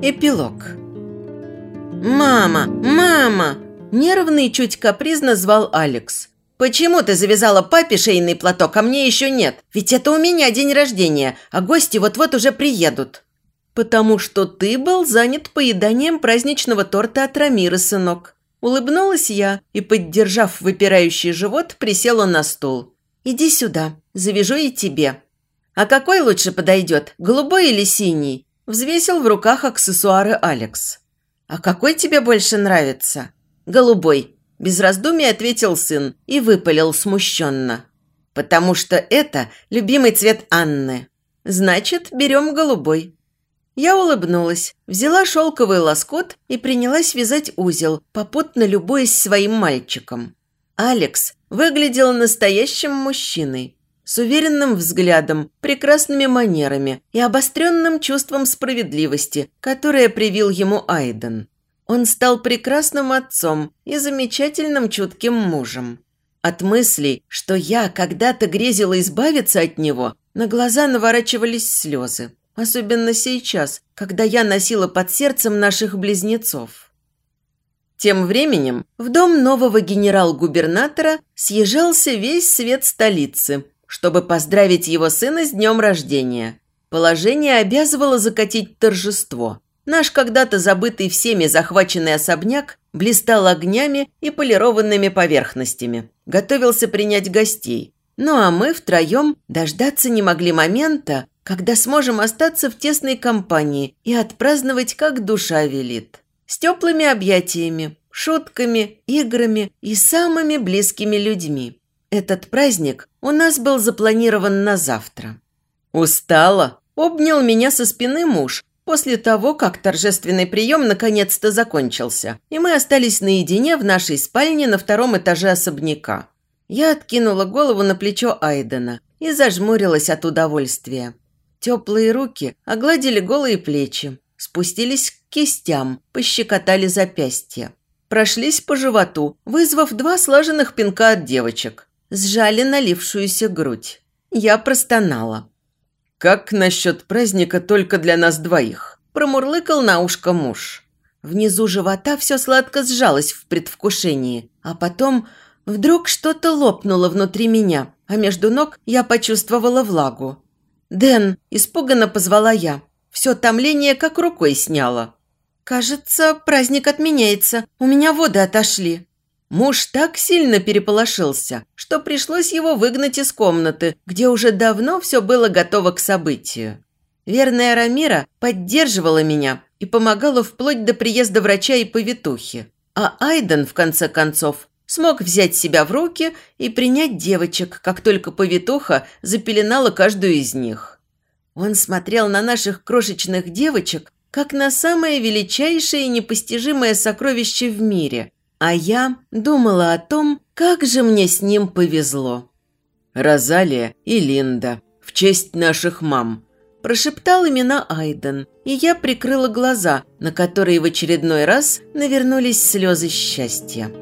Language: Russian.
Эпилог «Мама! Мама!» Нервный, чуть капризно звал Алекс. «Почему ты завязала папе шейный платок, а мне еще нет? Ведь это у меня день рождения, а гости вот-вот уже приедут». «Потому что ты был занят поеданием праздничного торта от Рамиры, сынок». Улыбнулась я и, поддержав выпирающий живот, присела на стул. «Иди сюда, завяжу и тебе». «А какой лучше подойдет, голубой или синий?» Взвесил в руках аксессуары Алекс. «А какой тебе больше нравится?» «Голубой», – без раздумий ответил сын и выпалил смущенно. «Потому что это любимый цвет Анны. Значит, берем голубой». Я улыбнулась, взяла шелковый лоскут и принялась вязать узел, попутно любуясь своим мальчиком. Алекс выглядел настоящим мужчиной, с уверенным взглядом, прекрасными манерами и обостренным чувством справедливости, которое привил ему Айден. Он стал прекрасным отцом и замечательным чутким мужем. От мыслей, что я когда-то грезила избавиться от него, на глаза наворачивались слезы. Особенно сейчас, когда я носила под сердцем наших близнецов. Тем временем в дом нового генерал-губернатора съезжался весь свет столицы, чтобы поздравить его сына с днем рождения. Положение обязывало закатить торжество. Наш когда-то забытый всеми захваченный особняк блистал огнями и полированными поверхностями. Готовился принять гостей. Ну а мы втроем дождаться не могли момента, когда сможем остаться в тесной компании и отпраздновать, как душа велит. С теплыми объятиями, шутками, играми и самыми близкими людьми. Этот праздник у нас был запланирован на завтра. «Устала?» – обнял меня со спины муж после того, как торжественный прием наконец-то закончился, и мы остались наедине в нашей спальне на втором этаже особняка. Я откинула голову на плечо Айдена и зажмурилась от удовольствия. Теплые руки огладили голые плечи, спустились к кистям, пощекотали запястья. Прошлись по животу, вызвав два слаженных пинка от девочек. Сжали налившуюся грудь. Я простонала. «Как насчет праздника только для нас двоих?» Промурлыкал на ушко муж. Внизу живота все сладко сжалось в предвкушении, а потом вдруг что-то лопнуло внутри меня, а между ног я почувствовала влагу. «Дэн!» – испуганно позвала я. Все томление как рукой сняло. «Кажется, праздник отменяется. У меня воды отошли». Муж так сильно переполошился, что пришлось его выгнать из комнаты, где уже давно все было готово к событию. Верная Рамира поддерживала меня и помогала вплоть до приезда врача и повитухи. А Айден, в конце концов, Смог взять себя в руки и принять девочек, как только повитуха запеленала каждую из них. Он смотрел на наших крошечных девочек, как на самое величайшее и непостижимое сокровище в мире, а я думала о том, как же мне с ним повезло. «Розалия и Линда, в честь наших мам», – прошептал имена Айден, и я прикрыла глаза, на которые в очередной раз навернулись слезы счастья.